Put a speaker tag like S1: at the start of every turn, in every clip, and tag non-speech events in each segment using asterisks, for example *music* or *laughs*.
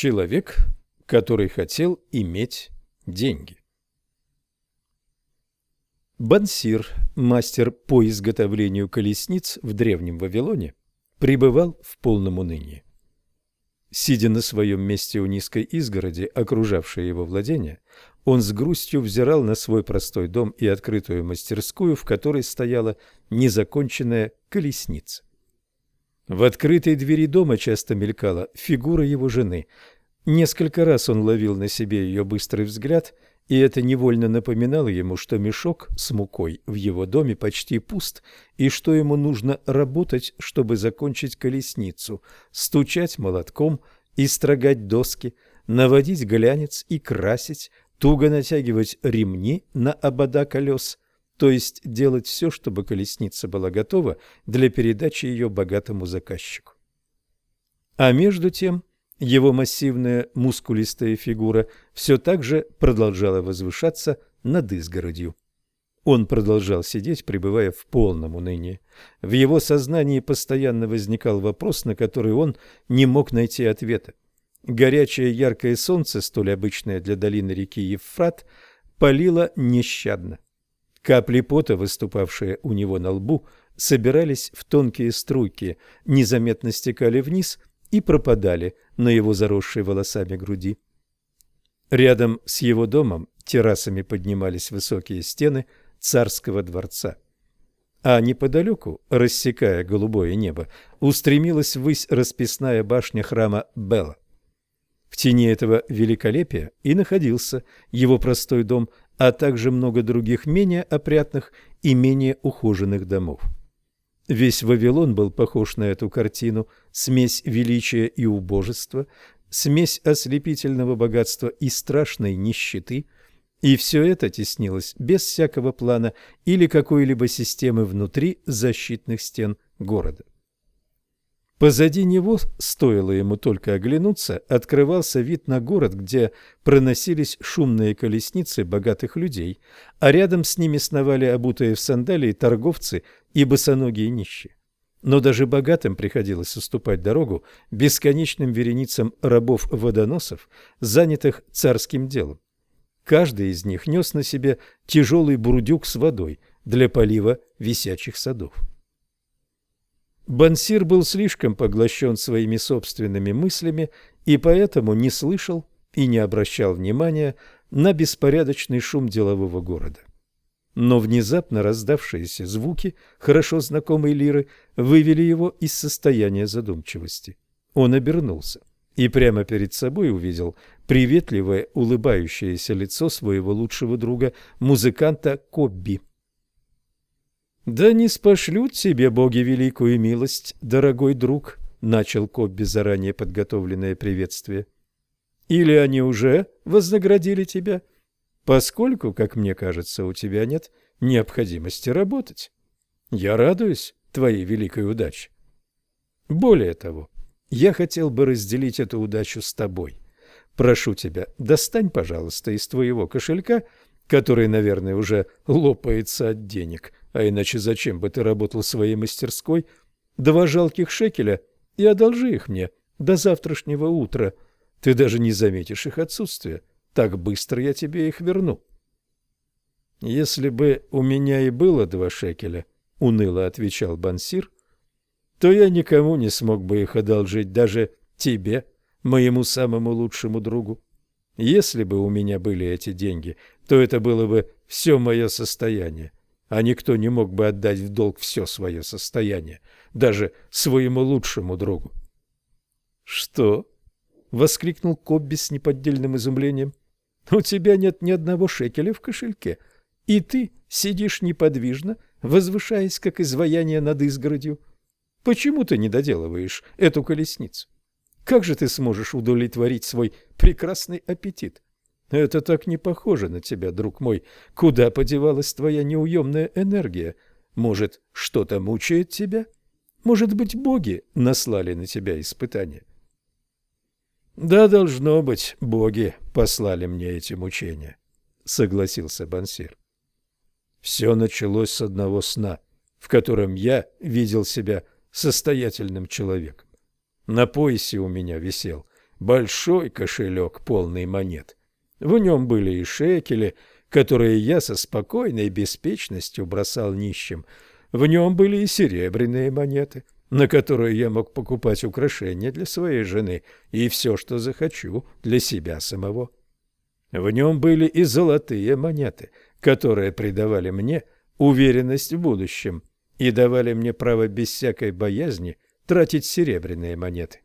S1: Человек, который хотел иметь деньги. Бансир, мастер по изготовлению колесниц в Древнем Вавилоне, пребывал в полном унынии. Сидя на своем месте у низкой изгороди, окружавшей его владения, он с грустью взирал на свой простой дом и открытую мастерскую, в которой стояла незаконченная колесница. В открытой двери дома часто мелькала фигура его жены. Несколько раз он ловил на себе ее быстрый взгляд, и это невольно напоминало ему, что мешок с мукой в его доме почти пуст, и что ему нужно работать, чтобы закончить колесницу, стучать молотком и строгать доски, наводить глянец и красить, туго натягивать ремни на обода колес – то есть делать все, чтобы колесница была готова для передачи ее богатому заказчику. А между тем его массивная мускулистая фигура все так же продолжала возвышаться над изгородью. Он продолжал сидеть, пребывая в полном унынии. В его сознании постоянно возникал вопрос, на который он не мог найти ответа. Горячее яркое солнце, столь обычное для долины реки Евфрат, палило нещадно. Капли пота, выступавшие у него на лбу, собирались в тонкие струйки, незаметно стекали вниз и пропадали на его заросшей волосами груди. Рядом с его домом террасами поднимались высокие стены царского дворца. А неподалеку, рассекая голубое небо, устремилась ввысь расписная башня храма Бела. В тени этого великолепия и находился его простой дом, а также много других менее опрятных и менее ухоженных домов. Весь Вавилон был похож на эту картину, смесь величия и убожества, смесь ослепительного богатства и страшной нищеты, и все это теснилось без всякого плана или какой-либо системы внутри защитных стен города. Позади него, стоило ему только оглянуться, открывался вид на город, где проносились шумные колесницы богатых людей, а рядом с ними сновали обутые в сандалии торговцы и босоногие нищие. Но даже богатым приходилось уступать дорогу бесконечным вереницам рабов-водоносов, занятых царским делом. Каждый из них нес на себе тяжелый бурдюк с водой для полива висячих садов. Бансир был слишком поглощен своими собственными мыслями и поэтому не слышал и не обращал внимания на беспорядочный шум делового города. Но внезапно раздавшиеся звуки хорошо знакомой лиры вывели его из состояния задумчивости. Он обернулся и прямо перед собой увидел приветливое улыбающееся лицо своего лучшего друга, музыканта Кобби. «Да не спошлют тебе боги великую милость, дорогой друг», — начал Кобби заранее подготовленное приветствие. «Или они уже вознаградили тебя, поскольку, как мне кажется, у тебя нет необходимости работать. Я радуюсь твоей великой удаче. Более того, я хотел бы разделить эту удачу с тобой. Прошу тебя, достань, пожалуйста, из твоего кошелька, который, наверное, уже лопается от денег, а иначе зачем бы ты работал в своей мастерской? Два жалких шекеля и одолжи их мне до завтрашнего утра. Ты даже не заметишь их отсутствия. Так быстро я тебе их верну. Если бы у меня и было два шекеля, уныло отвечал Бансир, то я никому не смог бы их одолжить, даже тебе, моему самому лучшему другу. Если бы у меня были эти деньги, то это было бы все мое состояние а никто не мог бы отдать в долг все свое состояние, даже своему лучшему другу. «Что?» — воскликнул Кобби с неподдельным изумлением. «У тебя нет ни одного шекеля в кошельке, и ты сидишь неподвижно, возвышаясь, как изваяние над изгородью. Почему ты не доделываешь эту колесницу? Как же ты сможешь удовлетворить свой прекрасный аппетит?» Это так не похоже на тебя, друг мой. Куда подевалась твоя неуемная энергия? Может, что-то мучает тебя? Может быть, боги наслали на тебя испытания? Да, должно быть, боги послали мне эти мучения, согласился Бансир. Все началось с одного сна, в котором я видел себя состоятельным человеком. На поясе у меня висел большой кошелек, полный монет. В нем были и шекели, которые я со спокойной беспечностью бросал нищим. В нем были и серебряные монеты, на которые я мог покупать украшения для своей жены и все, что захочу, для себя самого. В нем были и золотые монеты, которые придавали мне уверенность в будущем и давали мне право без всякой боязни тратить серебряные монеты.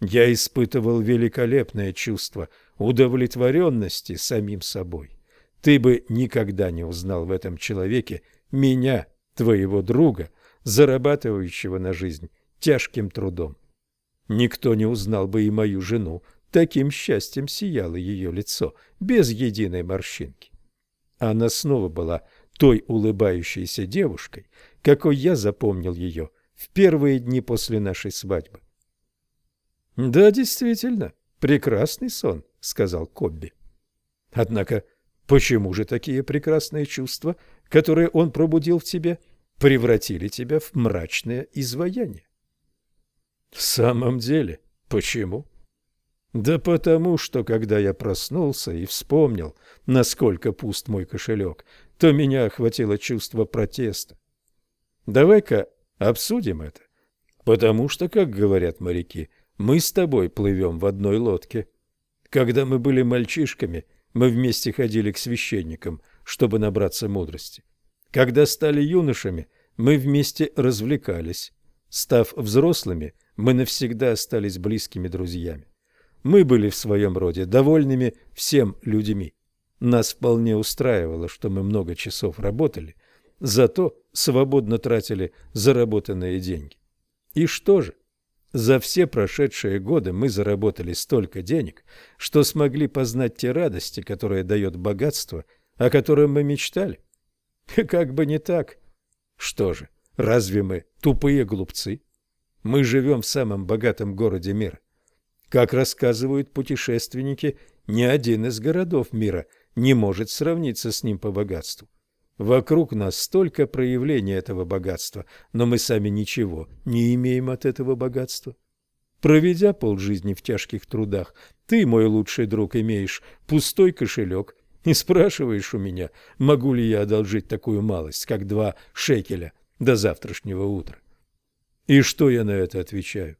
S1: Я испытывал великолепное чувство удовлетворенности самим собой. Ты бы никогда не узнал в этом человеке меня, твоего друга, зарабатывающего на жизнь тяжким трудом. Никто не узнал бы и мою жену, таким счастьем сияло ее лицо, без единой морщинки. Она снова была той улыбающейся девушкой, какой я запомнил ее в первые дни после нашей свадьбы. «Да, действительно, прекрасный сон», — сказал Кобби. «Однако почему же такие прекрасные чувства, которые он пробудил в тебе, превратили тебя в мрачное изваяние?» «В самом деле, почему?» Да потому, что когда я проснулся и вспомнил, насколько пуст мой кошелек, то меня охватило чувство протеста. Давай-ка обсудим это. Потому что, как говорят моряки, мы с тобой плывем в одной лодке. Когда мы были мальчишками, мы вместе ходили к священникам, чтобы набраться мудрости. Когда стали юношами, мы вместе развлекались. Став взрослыми, мы навсегда остались близкими друзьями. Мы были в своем роде довольными всем людьми. Нас вполне устраивало, что мы много часов работали, зато свободно тратили заработанные деньги. И что же? За все прошедшие годы мы заработали столько денег, что смогли познать те радости, которые дает богатство, о котором мы мечтали. *laughs* Как бы не так. Что же, разве мы тупые глупцы? Мы живем в самом богатом городе мира. Как рассказывают путешественники, ни один из городов мира не может сравниться с ним по богатству. Вокруг нас столько проявлений этого богатства, но мы сами ничего не имеем от этого богатства. Проведя полжизни в тяжких трудах, ты, мой лучший друг, имеешь пустой кошелек и спрашиваешь у меня, могу ли я одолжить такую малость, как два шекеля до завтрашнего утра. И что я на это отвечаю?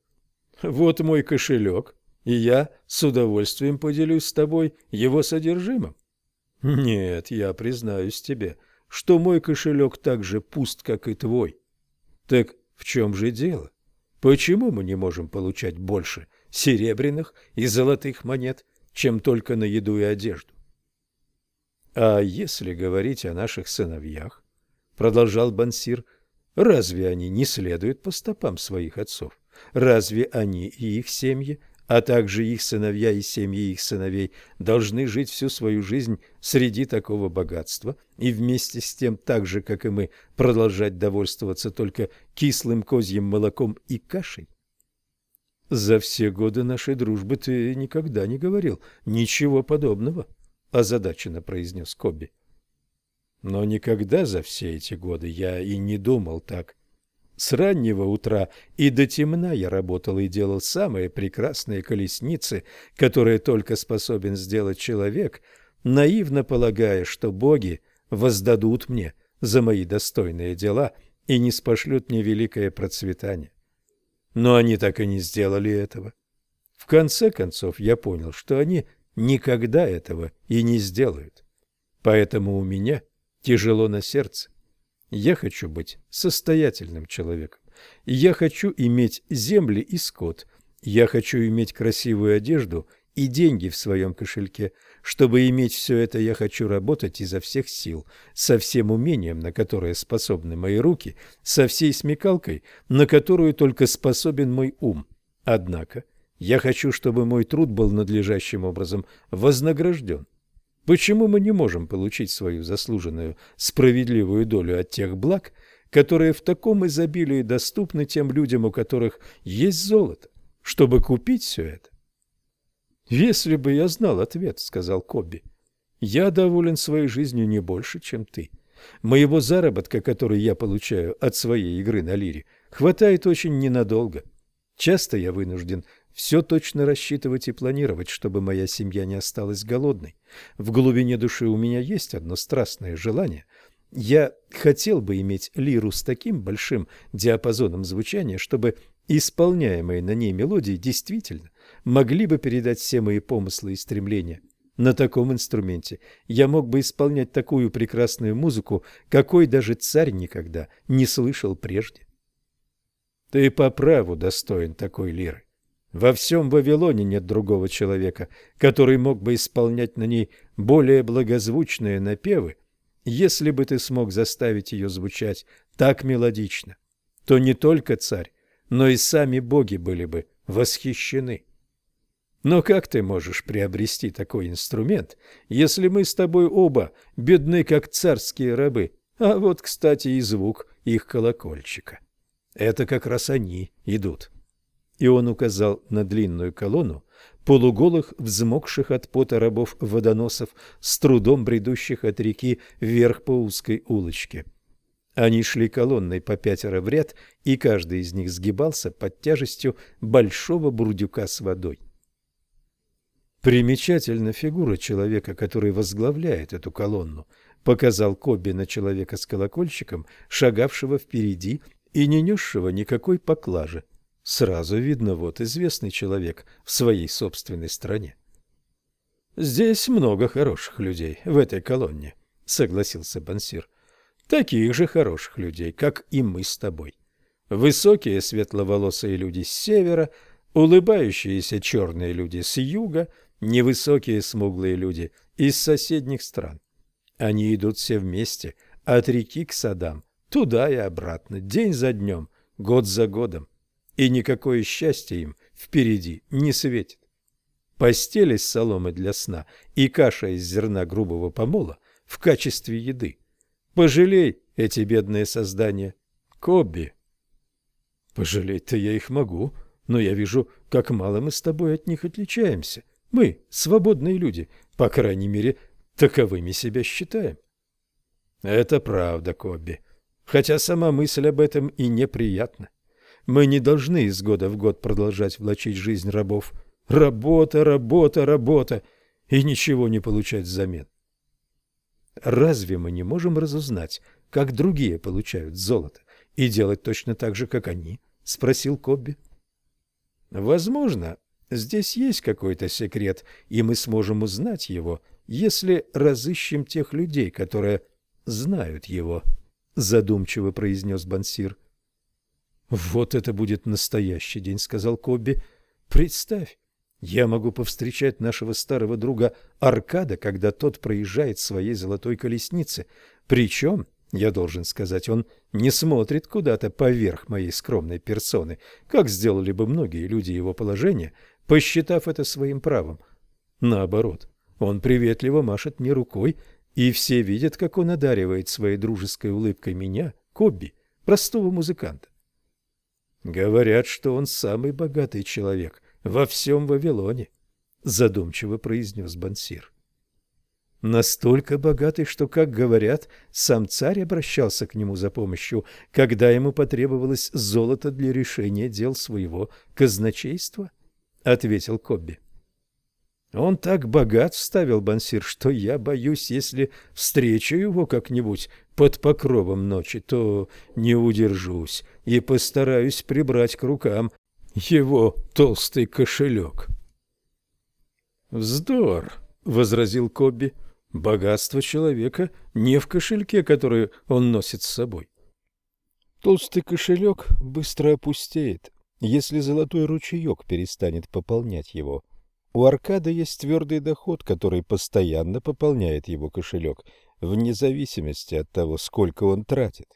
S1: Вот мой кошелек, и я с удовольствием поделюсь с тобой его содержимым. Нет, я признаюсь тебе, что мой кошелек так же пуст, как и твой. Так в чем же дело? Почему мы не можем получать больше серебряных и золотых монет, чем только на еду и одежду? А если говорить о наших сыновьях, продолжал Бансир, разве они не следуют по стопам своих отцов? Разве они и их семьи а также их сыновья и семьи их сыновей должны жить всю свою жизнь среди такого богатства и вместе с тем, так же, как и мы, продолжать довольствоваться только кислым козьим молоком и кашей? За все годы нашей дружбы ты никогда не говорил ничего подобного, озадаченно произнес Коби. Но никогда за все эти годы я и не думал так. С раннего утра и до темна я работал и делал самые прекрасные колесницы, которые только способен сделать человек, наивно полагая, что боги воздадут мне за мои достойные дела и не спошлют мне великое процветание. Но они так и не сделали этого. В конце концов я понял, что они никогда этого и не сделают. Поэтому у меня тяжело на сердце. Я хочу быть состоятельным человеком. Я хочу иметь земли и скот. Я хочу иметь красивую одежду и деньги в своем кошельке. Чтобы иметь все это, я хочу работать изо всех сил, со всем умением, на которое способны мои руки, со всей смекалкой, на которую только способен мой ум. Однако я хочу, чтобы мой труд был надлежащим образом вознагражден. Почему мы не можем получить свою заслуженную справедливую долю от тех благ, которые в таком изобилии доступны тем людям, у которых есть золото, чтобы купить все это? «Если бы я знал ответ», — сказал Кобби, — «я доволен своей жизнью не больше, чем ты. Моего заработка, который я получаю от своей игры на лире, хватает очень ненадолго. Часто я вынужден все точно рассчитывать и планировать, чтобы моя семья не осталась голодной. В глубине души у меня есть одно страстное желание. Я хотел бы иметь лиру с таким большим диапазоном звучания, чтобы исполняемые на ней мелодии действительно могли бы передать все мои помыслы и стремления. На таком инструменте я мог бы исполнять такую прекрасную музыку, какой даже царь никогда не слышал прежде. Ты по праву достоин такой лиры. Во всем Вавилоне нет другого человека, который мог бы исполнять на ней более благозвучные напевы, если бы ты смог заставить ее звучать так мелодично, то не только царь, но и сами боги были бы восхищены. Но как ты можешь приобрести такой инструмент, если мы с тобой оба бедны, как царские рабы? А вот, кстати, и звук их колокольчика. Это как раз они идут. И он указал на длинную колонну полуголых, взмокших от пота рабов-водоносов, с трудом бредущих от реки вверх по узкой улочке. Они шли колонной по пятеро в ряд, и каждый из них сгибался под тяжестью большого бурдюка с водой. Примечательна фигура человека, который возглавляет эту колонну, показал Коби на человека с колокольчиком, шагавшего впереди и не несшего никакой поклажи. Сразу видно, вот известный человек в своей собственной стране. «Здесь много хороших людей в этой колонне», — согласился Бансир. «Таких же хороших людей, как и мы с тобой. Высокие светловолосые люди с севера, улыбающиеся черные люди с юга — невысокие смуглые люди из соседних стран. Они идут все вместе, от реки к садам, туда и обратно, день за днем, год за годом. И никакое счастье им впереди не светит. Постель из соломы для сна и каша из зерна грубого помола в качестве еды. Пожалей эти бедные создания. Кобби. Пожалеть-то я их могу, но я вижу, как мало мы с тобой от них отличаемся. Мы, свободные люди, по крайней мере, таковыми себя считаем. Это правда, Кобби. Хотя сама мысль об этом и неприятна. Мы не должны из года в год продолжать влачить жизнь рабов. Работа, работа, работа, и ничего не получать взамен. Разве мы не можем разузнать, как другие получают золото, и делать точно так же, как они? — спросил Кобби. — Возможно, Здесь есть какой-то секрет, и мы сможем узнать его, если разыщем тех людей, которые знают его, — задумчиво произнес Бансир. — Вот это будет настоящий день, — сказал Кобби. — Представь, я могу повстречать нашего старого друга Аркада, когда тот проезжает своей золотой колеснице. Причем, я должен сказать, он не смотрит куда-то поверх моей скромной персоны, как сделали бы многие люди его положения, посчитав это своим правом. Наоборот, он приветливо машет мне рукой, и все видят, как он одаривает своей дружеской улыбкой меня, Кобби, простого музыканта. Говорят, что он самый богатый человек во всем Вавилоне, задумчиво произнес Бансир. Настолько богатый, что, как говорят, сам царь обращался к нему за помощью, когда ему потребовалось золото для решения дел своего казначейства. — ответил Кобби. «Он так богат, — вставил Бансир, — что я боюсь, если встречу его как-нибудь под покровом ночи, то не удержусь и постараюсь прибрать к рукам его толстый кошелек». «Вздор!» — возразил Кобби. «Богатство человека не в кошельке, который он носит с собой». Толстый кошелек быстро опустеет, если золотой ручеек перестанет пополнять его. У Аркада есть твердый доход, который постоянно пополняет его кошелек, вне зависимости от того, сколько он тратит.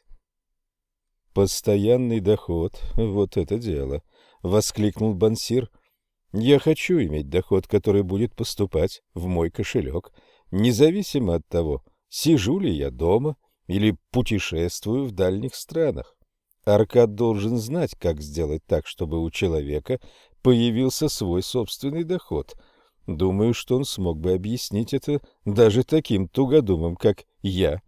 S1: «Постоянный доход — вот это дело!» — воскликнул Бансир. «Я хочу иметь доход, который будет поступать в мой кошелек, независимо от того, сижу ли я дома или путешествую в дальних странах. Аркад должен знать, как сделать так, чтобы у человека появился свой собственный доход. Думаю, что он смог бы объяснить это даже таким тугодумам, как я.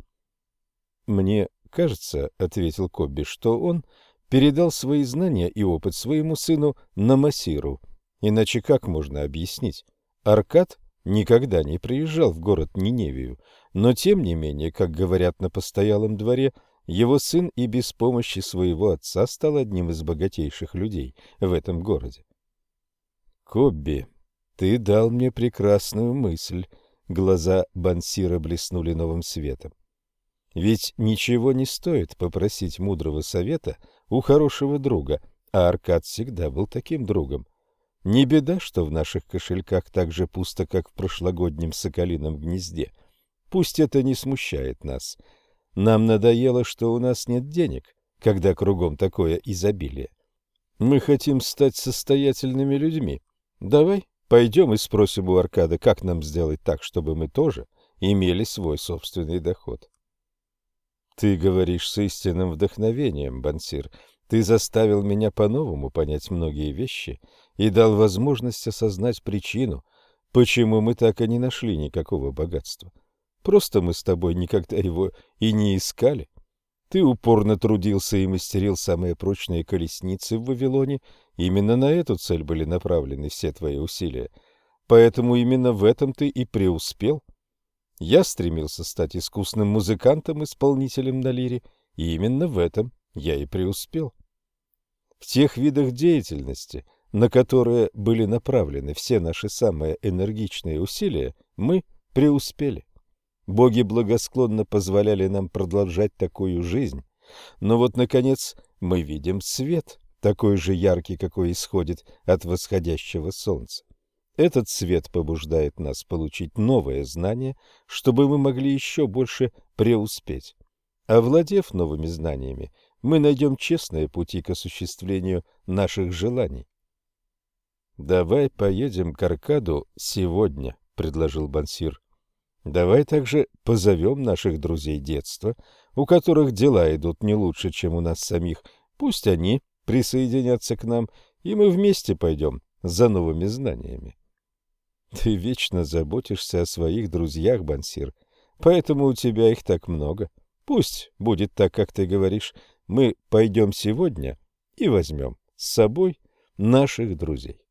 S1: Мне кажется, — ответил Кобби, — что он передал свои знания и опыт своему сыну Намасиру. Иначе как можно объяснить? Аркад никогда не приезжал в город Ниневию, но тем не менее, как говорят на постоялом дворе, его сын и без помощи своего отца стал одним из богатейших людей в этом городе. «Кобби, ты дал мне прекрасную мысль», — глаза Бансира блеснули новым светом. «Ведь ничего не стоит попросить мудрого совета у хорошего друга, а Аркад всегда был таким другом. Не беда, что в наших кошельках так же пусто, как в прошлогоднем соколином гнезде. Пусть это не смущает нас». Нам надоело, что у нас нет денег, когда кругом такое изобилие. Мы хотим стать состоятельными людьми. Давай пойдем и спросим у Аркада, как нам сделать так, чтобы мы тоже имели свой собственный доход. Ты говоришь с истинным вдохновением, Бансир. Ты заставил меня по-новому понять многие вещи и дал возможность осознать причину, почему мы так и не нашли никакого богатства. Просто мы с тобой никогда его и не искали. Ты упорно трудился и мастерил самые прочные колесницы в Вавилоне. Именно на эту цель были направлены все твои усилия. Поэтому именно в этом ты и преуспел. Я стремился стать искусным музыкантом-исполнителем на лире, и именно в этом я и преуспел. В тех видах деятельности, на которые были направлены все наши самые энергичные усилия, мы преуспели. Боги благосклонно позволяли нам продолжать такую жизнь. Но вот, наконец, мы видим свет, такой же яркий, какой исходит от восходящего солнца. Этот свет побуждает нас получить новое знание, чтобы мы могли еще больше преуспеть. Овладев новыми знаниями, мы найдем честные пути к осуществлению наших желаний. «Давай поедем к Аркаду сегодня», — предложил Бансир. Давай также позовем наших друзей детства, у которых дела идут не лучше, чем у нас самих. Пусть они присоединятся к нам, и мы вместе пойдем за новыми знаниями. Ты вечно заботишься о своих друзьях, Бансир, поэтому у тебя их так много. Пусть будет так, как ты говоришь. Мы пойдем сегодня и возьмем с собой наших друзей.